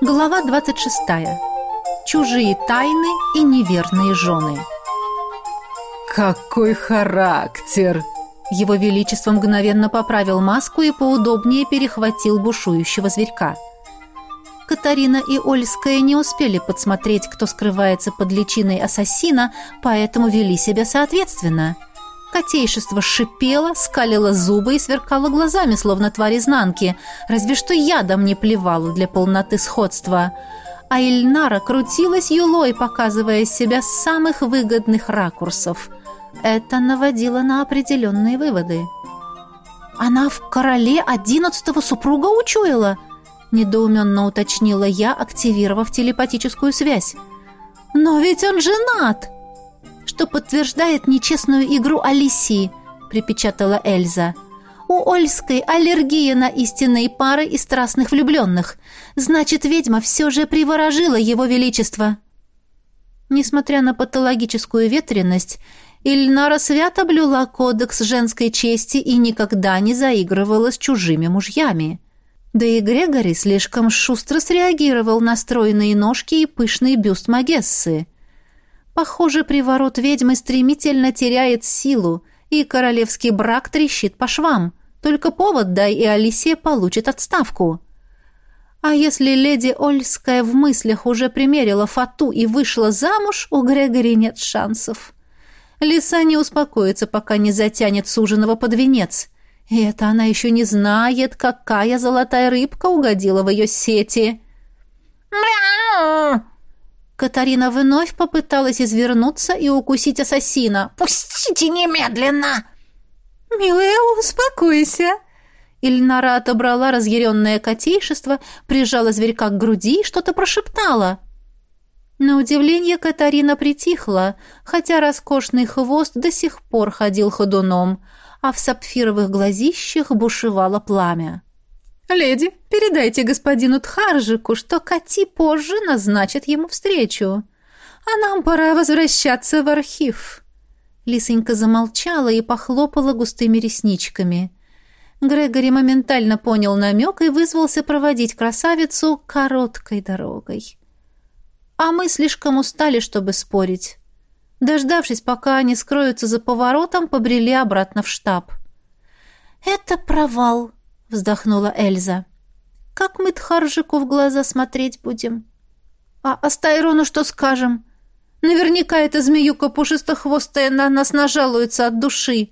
Глава 26. Чужие тайны и неверные жены. «Какой характер!» Его Величество мгновенно поправил маску и поудобнее перехватил бушующего зверька. Катарина и Ольская не успели подсмотреть, кто скрывается под личиной ассасина, поэтому вели себя соответственно. Котейшество шипело, скалило зубы и сверкало глазами, словно тварь изнанки, разве что ядом не плевало для полноты сходства. А Ильнара крутилась юлой, показывая себя с самых выгодных ракурсов. Это наводило на определенные выводы. «Она в короле одиннадцатого супруга учуяла?» недоуменно уточнила я, активировав телепатическую связь. «Но ведь он женат!» «Что подтверждает нечестную игру Алисии», — припечатала Эльза. «У Ольской аллергия на истинные пары и страстных влюбленных. Значит, ведьма все же приворожила его величество». Несмотря на патологическую ветренность, Ильнара свято блюла кодекс женской чести и никогда не заигрывала с чужими мужьями. Да и Грегори слишком шустро среагировал на стройные ножки и пышный бюст Магессы. Похоже, приворот ведьмы стремительно теряет силу, и королевский брак трещит по швам. Только повод дай, и Алисия получит отставку. А если леди Ольская в мыслях уже примерила фату и вышла замуж, у Грегори нет шансов. Лиса не успокоится, пока не затянет суженого под венец. И это она еще не знает, какая золотая рыбка угодила в ее сети. «Мяу!» Катарина вновь попыталась извернуться и укусить ассасина. «Пустите немедленно!» «Милая, успокойся!» Ильнара отобрала разъяренное котейшество, прижала зверька к груди и что-то прошептала. На удивление Катарина притихла, хотя роскошный хвост до сих пор ходил ходуном, а в сапфировых глазищах бушевало пламя. «Леди, передайте господину Тхаржику, что Кати позже назначит ему встречу. А нам пора возвращаться в архив». Лисонька замолчала и похлопала густыми ресничками. Грегори моментально понял намек и вызвался проводить красавицу короткой дорогой. А мы слишком устали, чтобы спорить. Дождавшись, пока они скроются за поворотом, побрели обратно в штаб. «Это провал», — вздохнула Эльза. «Как мы Тхаржику в глаза смотреть будем?» «А Астайрону что скажем? Наверняка эта змеюка пушистохвостая на нас нажалуется от души».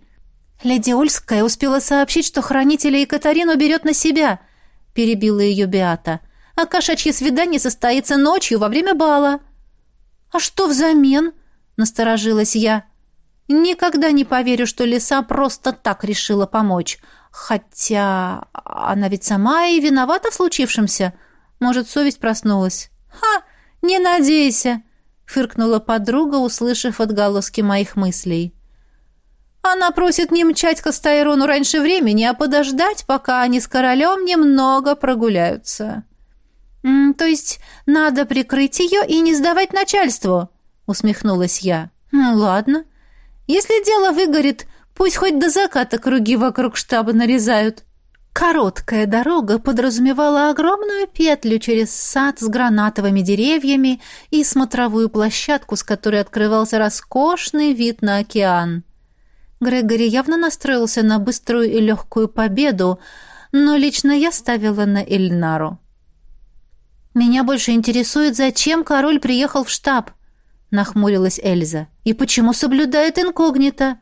«Леди Ольская успела сообщить, что хранителя Екатерину берет на себя», — перебила ее Беата. «А кошачье свидание состоится ночью во время бала». «А что взамен?» Насторожилась я. Никогда не поверю, что лиса просто так решила помочь. Хотя она ведь сама и виновата в случившемся. Может, совесть проснулась. «Ха! Не надейся!» — фыркнула подруга, услышав отголоски моих мыслей. «Она просит не мчать к Астайрону раньше времени, а подождать, пока они с королем немного прогуляются». «То есть надо прикрыть ее и не сдавать начальству?» усмехнулась я. «Ну, ладно. Если дело выгорит, пусть хоть до заката круги вокруг штаба нарезают». Короткая дорога подразумевала огромную петлю через сад с гранатовыми деревьями и смотровую площадку, с которой открывался роскошный вид на океан. Грегори явно настроился на быструю и легкую победу, но лично я ставила на Эльнару. «Меня больше интересует, зачем король приехал в штаб», нахмурилась Эльза. И почему соблюдает инкогнито?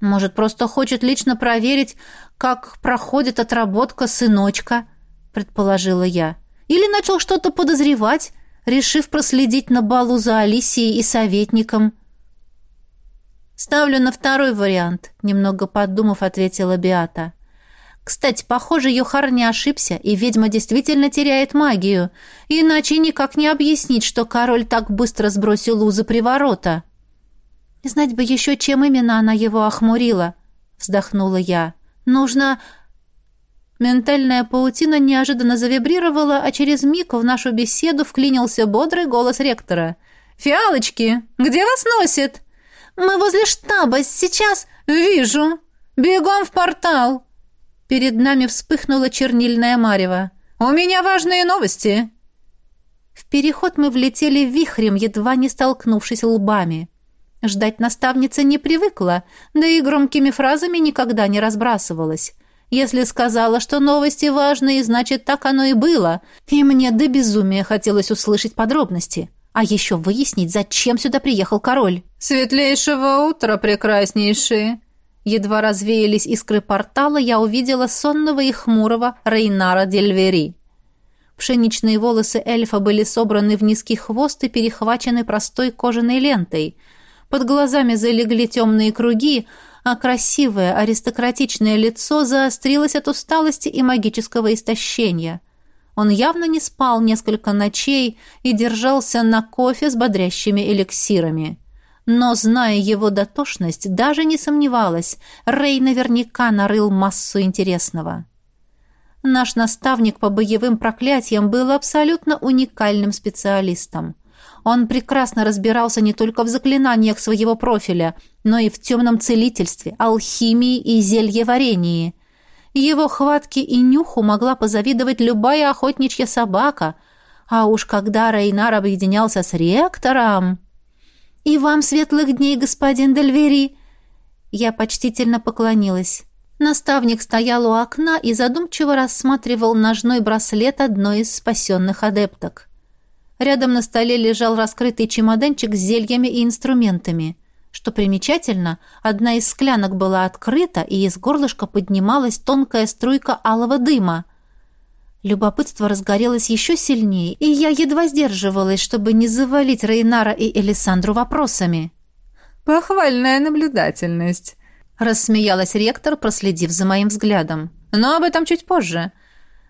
Может, просто хочет лично проверить, как проходит отработка сыночка, предположила я. Или начал что-то подозревать, решив проследить на балу за Алисией и советником. Ставлю на второй вариант, немного подумав, ответила Биата. Кстати, похоже, Йохар не ошибся, и ведьма действительно теряет магию. Иначе никак не объяснить, что король так быстро сбросил узы приворота. «Знать бы еще, чем именно она его охмурила», — вздохнула я. «Нужно...» Ментальная паутина неожиданно завибрировала, а через миг в нашу беседу вклинился бодрый голос ректора. «Фиалочки, где вас носит?» «Мы возле штаба, сейчас...» «Вижу! Бегом в портал!» Перед нами вспыхнула чернильная марево. «У меня важные новости!» В переход мы влетели вихрем, едва не столкнувшись лбами. Ждать наставница не привыкла, да и громкими фразами никогда не разбрасывалась. Если сказала, что новости важные, значит, так оно и было, и мне до безумия хотелось услышать подробности. А еще выяснить, зачем сюда приехал король. «Светлейшего утра, прекраснейшие!» Едва развеялись искры портала, я увидела сонного и хмурого Рейнара Дельвери. Пшеничные волосы эльфа были собраны в низкий хвост и перехвачены простой кожаной лентой. Под глазами залегли темные круги, а красивое аристократичное лицо заострилось от усталости и магического истощения. Он явно не спал несколько ночей и держался на кофе с бодрящими эликсирами. Но, зная его дотошность, даже не сомневалась, Рэй наверняка нарыл массу интересного. Наш наставник по боевым проклятиям был абсолютно уникальным специалистом. Он прекрасно разбирался не только в заклинаниях своего профиля, но и в темном целительстве, алхимии и зельеварении. Его хватки и нюху могла позавидовать любая охотничья собака, а уж когда Рейнар объединялся с ректором... «И вам светлых дней, господин Дельвери!» Я почтительно поклонилась. Наставник стоял у окна и задумчиво рассматривал ножной браслет одной из спасенных адепток. Рядом на столе лежал раскрытый чемоданчик с зельями и инструментами. Что примечательно, одна из склянок была открыта, и из горлышка поднималась тонкая струйка алого дыма. Любопытство разгорелось еще сильнее, и я едва сдерживалась, чтобы не завалить Рейнара и Элисандру вопросами. «Похвальная наблюдательность», — рассмеялась ректор, проследив за моим взглядом. «Но об этом чуть позже.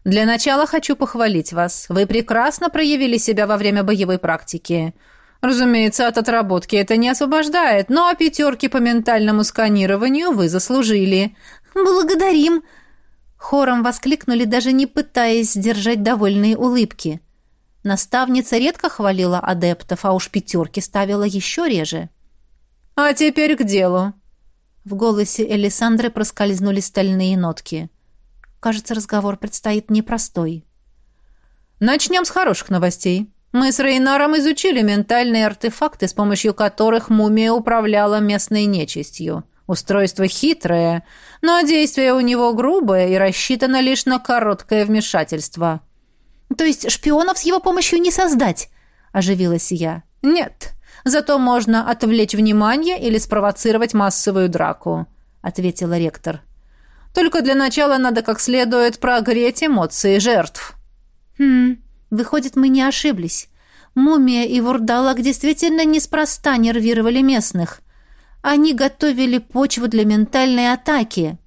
Для начала хочу похвалить вас. Вы прекрасно проявили себя во время боевой практики. Разумеется, от отработки это не освобождает, но пятерки по ментальному сканированию вы заслужили. Благодарим. Хором воскликнули, даже не пытаясь сдержать довольные улыбки. Наставница редко хвалила адептов, а уж пятерки ставила еще реже. «А теперь к делу». В голосе Элисандры проскользнули стальные нотки. Кажется, разговор предстоит непростой. Начнем с хороших новостей. Мы с Рейнаром изучили ментальные артефакты, с помощью которых мумия управляла местной нечистью. Устройство хитрое, но действие у него грубое и рассчитано лишь на короткое вмешательство. То есть шпионов с его помощью не создать, оживилась я. Нет, зато можно отвлечь внимание или спровоцировать массовую драку, ответила ректор. Только для начала надо как следует прогреть эмоции жертв». «Хм, выходит, мы не ошиблись. Мумия и Вурдалак действительно неспроста нервировали местных. Они готовили почву для ментальной атаки».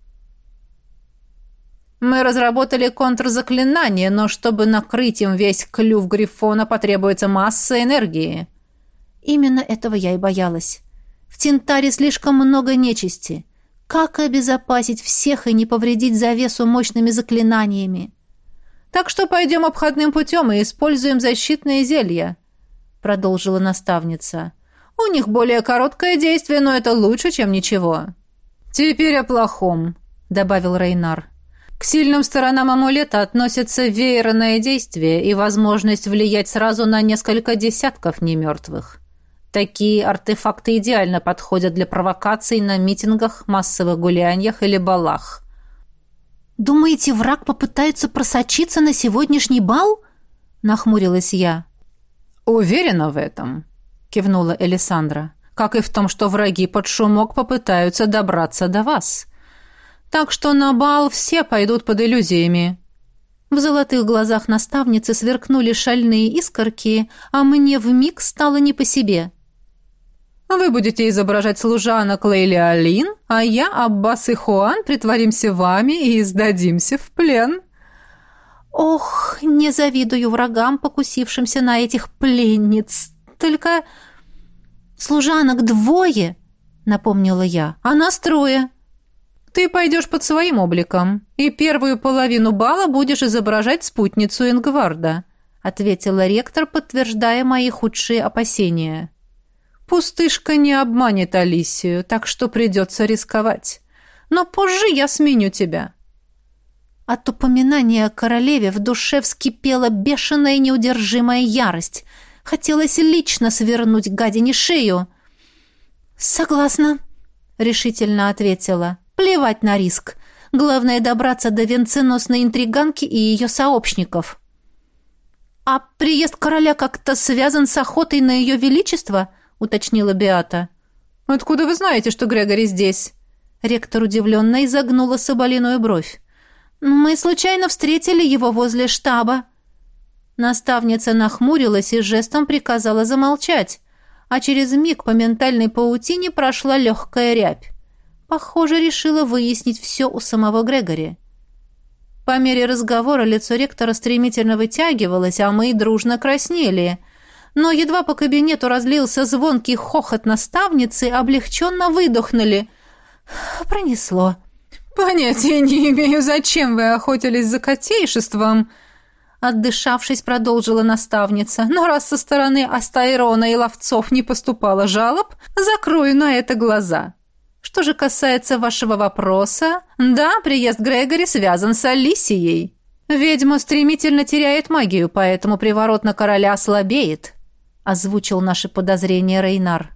«Мы разработали контрзаклинание, но чтобы накрыть им весь клюв Грифона, потребуется масса энергии». «Именно этого я и боялась. В Тинтаре слишком много нечисти». Как обезопасить всех и не повредить завесу мощными заклинаниями? Так что пойдем обходным путем и используем защитные зелья, продолжила наставница. У них более короткое действие, но это лучше, чем ничего. Теперь о плохом, добавил Рейнар. К сильным сторонам амулета относятся веерное действие и возможность влиять сразу на несколько десятков немертвых. Такие артефакты идеально подходят для провокаций на митингах, массовых гуляниях или балах. «Думаете, враг попытается просочиться на сегодняшний бал?» — нахмурилась я. «Уверена в этом», — кивнула Элисандра. «Как и в том, что враги под шумок попытаются добраться до вас. Так что на бал все пойдут под иллюзиями». В золотых глазах наставницы сверкнули шальные искорки, а мне вмиг стало не по себе — вы будете изображать служанок Лейли Алин, а я, Аббас и Хуан, притворимся вами и сдадимся в плен». «Ох, не завидую врагам, покусившимся на этих пленниц. Только служанок двое», — напомнила я, — «а нас трое». «Ты пойдешь под своим обликом, и первую половину бала будешь изображать спутницу Ингварда», — ответила ректор, подтверждая мои худшие опасения. Пустышка не обманет Алисию, так что придется рисковать. Но позже я сменю тебя». От упоминания о королеве в душе вскипела бешеная неудержимая ярость. Хотелось лично свернуть гадине шею. «Согласна», — решительно ответила. «Плевать на риск. Главное добраться до венценосной интриганки и ее сообщников». «А приезд короля как-то связан с охотой на ее величество?» — уточнила Беата. «Откуда вы знаете, что Грегори здесь?» Ректор удивленно изогнула соболиную бровь. «Мы случайно встретили его возле штаба». Наставница нахмурилась и жестом приказала замолчать, а через миг по ментальной паутине прошла легкая рябь. Похоже, решила выяснить все у самого Грегори. По мере разговора лицо ректора стремительно вытягивалось, а мы дружно краснели. Но едва по кабинету разлился звонкий хохот наставницы, облегченно выдохнули. Пронесло. «Понятия не имею, зачем вы охотились за котейшеством», Отдышавшись, продолжила наставница. «Но раз со стороны Астайрона и ловцов не поступало жалоб, закрою на это глаза. Что же касается вашего вопроса, да, приезд Грегори связан с Алисией. Ведьма стремительно теряет магию, поэтому приворот на короля слабеет», озвучил наши подозрения Рейнар.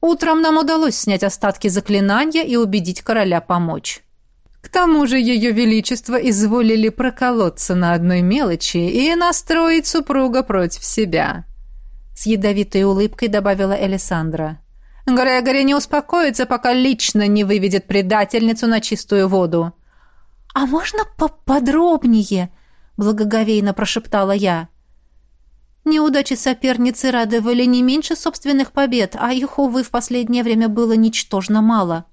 «Утром нам удалось снять остатки заклинания и убедить короля помочь». К тому же ее величество изволили проколоться на одной мелочи и настроить супруга против себя. С ядовитой улыбкой добавила Элисандра. Грегори не успокоится, пока лично не выведет предательницу на чистую воду. «А можно поподробнее?» — благоговейно прошептала я. Неудачи соперницы радовали не меньше собственных побед, а их, увы, в последнее время было ничтожно мало.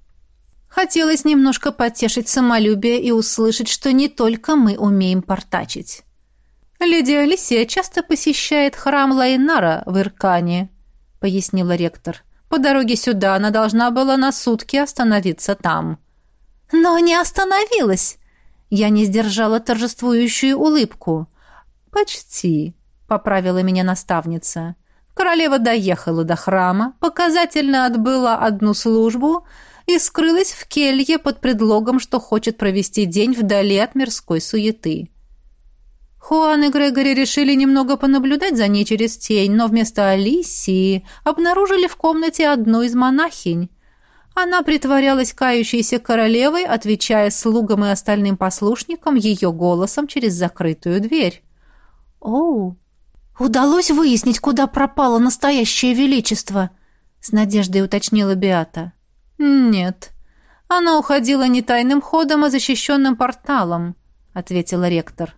Хотелось немножко потешить самолюбие и услышать, что не только мы умеем портачить. «Леди Алисия часто посещает храм Лайнара в Иркане», — пояснила ректор. «По дороге сюда она должна была на сутки остановиться там». «Но не остановилась!» Я не сдержала торжествующую улыбку. «Почти», — поправила меня наставница. Королева доехала до храма, показательно отбыла одну службу — и скрылась в келье под предлогом, что хочет провести день вдали от мирской суеты. Хуан и Грегори решили немного понаблюдать за ней через тень, но вместо Алисии обнаружили в комнате одну из монахинь. Она притворялась кающейся королевой, отвечая слугам и остальным послушникам ее голосом через закрытую дверь. «Оу! Удалось выяснить, куда пропало настоящее величество?» — с надеждой уточнила Беата. «Нет. Она уходила не тайным ходом, а защищенным порталом», — ответила ректор.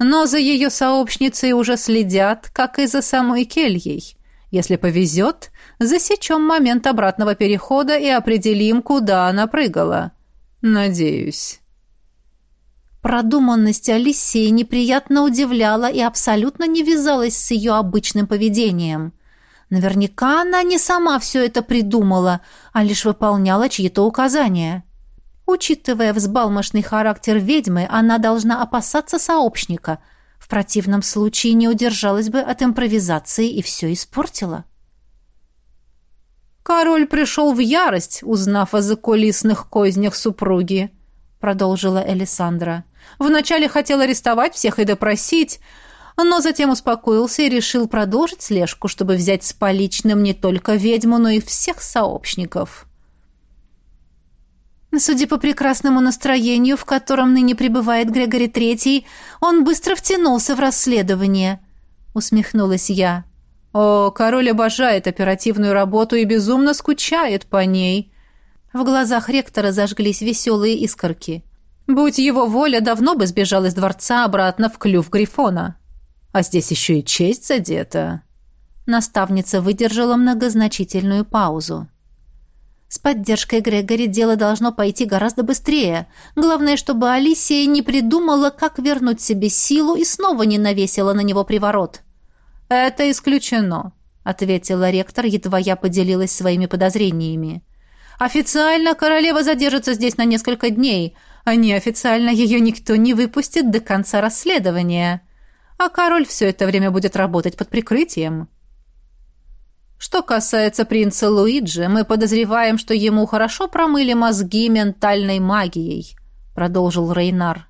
«Но за ее сообщницей уже следят, как и за самой Кельей. Если повезет, засечем момент обратного перехода и определим, куда она прыгала. Надеюсь». Продуманность Алисии неприятно удивляла и абсолютно не вязалась с ее обычным поведением. Наверняка она не сама все это придумала, а лишь выполняла чьи-то указания. Учитывая взбалмошный характер ведьмы, она должна опасаться сообщника. В противном случае не удержалась бы от импровизации и все испортила. «Король пришел в ярость, узнав о закулисных кознях супруги», — продолжила Элисандра. «Вначале хотел арестовать всех и допросить, но затем успокоился и решил продолжить слежку, чтобы взять с поличным не только ведьму, но и всех сообщников. Судя по прекрасному настроению, в котором ныне пребывает Грегори Третий, он быстро втянулся в расследование, усмехнулась я. О, король обожает оперативную работу и безумно скучает по ней. В глазах ректора зажглись веселые искорки. Будь его воля, давно бы сбежал из дворца обратно в клюв Грифона. А здесь еще и честь задета». Наставница выдержала многозначительную паузу. С поддержкой Грегори дело должно пойти гораздо быстрее. Главное, чтобы Алисия не придумала, как вернуть себе силу и снова не навесила на него приворот. «Это исключено», — ответила ректор, едва я поделилась своими подозрениями. «Официально королева задержится здесь на несколько дней, а неофициально ее никто не выпустит до конца расследования а король все это время будет работать под прикрытием. Что касается принца Луиджи, мы подозреваем, что ему хорошо промыли мозги ментальной магией, продолжил Рейнар.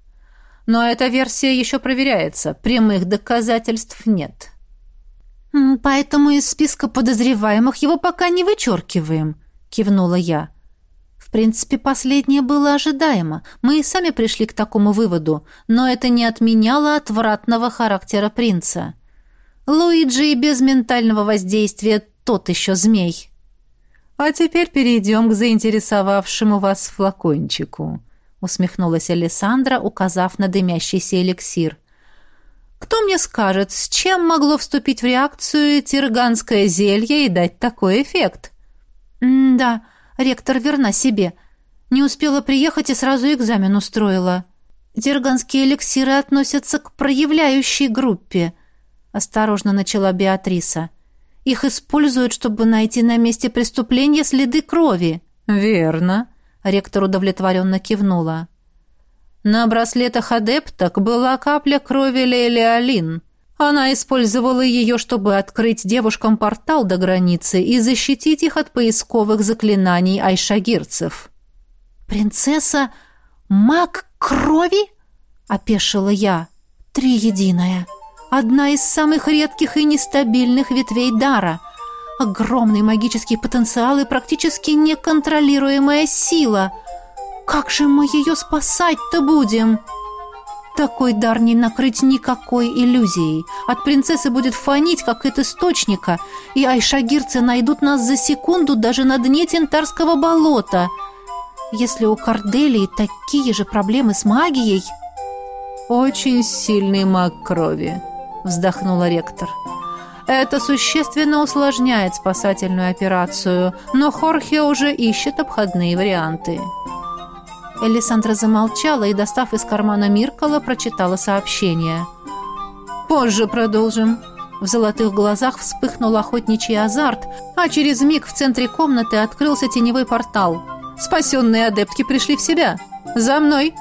Но эта версия еще проверяется. Прямых доказательств нет. «Поэтому из списка подозреваемых его пока не вычеркиваем», — кивнула я. В принципе, последнее было ожидаемо. Мы и сами пришли к такому выводу, но это не отменяло отвратного характера принца. Луиджи и без ментального воздействия тот еще змей. «А теперь перейдем к заинтересовавшему вас флакончику», — усмехнулась Александра, указав на дымящийся эликсир. «Кто мне скажет, с чем могло вступить в реакцию тирганское зелье и дать такой эффект?» «Да, ректор верна себе. Не успела приехать и сразу экзамен устроила. Тирганские эликсиры относятся к проявляющей группе», — осторожно начала Беатриса. «Их используют, чтобы найти на месте преступления следы крови». «Верно», Ректор удовлетворенно кивнула. На браслетах адепток была капля крови Лели Алин. Она использовала ее, чтобы открыть девушкам портал до границы и защитить их от поисковых заклинаний айшагирцев. «Принцесса? Маг крови?» — опешила я. «Триединая. Одна из самых редких и нестабильных ветвей дара. Огромный магический потенциал и практически неконтролируемая сила. Как же мы ее спасать-то будем? Такой дар не накрыть никакой иллюзией. От принцессы будет фонить, как от источника, и айшагирцы найдут нас за секунду даже на дне Тентарского болота. Если у Корделии такие же проблемы с магией... «Очень сильный маг крови», — вздохнула ректор. Это существенно усложняет спасательную операцию, но Хорхе уже ищет обходные варианты. Элисандра замолчала и, достав из кармана Миркала, прочитала сообщение. «Позже продолжим». В золотых глазах вспыхнул охотничий азарт, а через миг в центре комнаты открылся теневой портал. Спасенные адептки пришли в себя. «За мной!»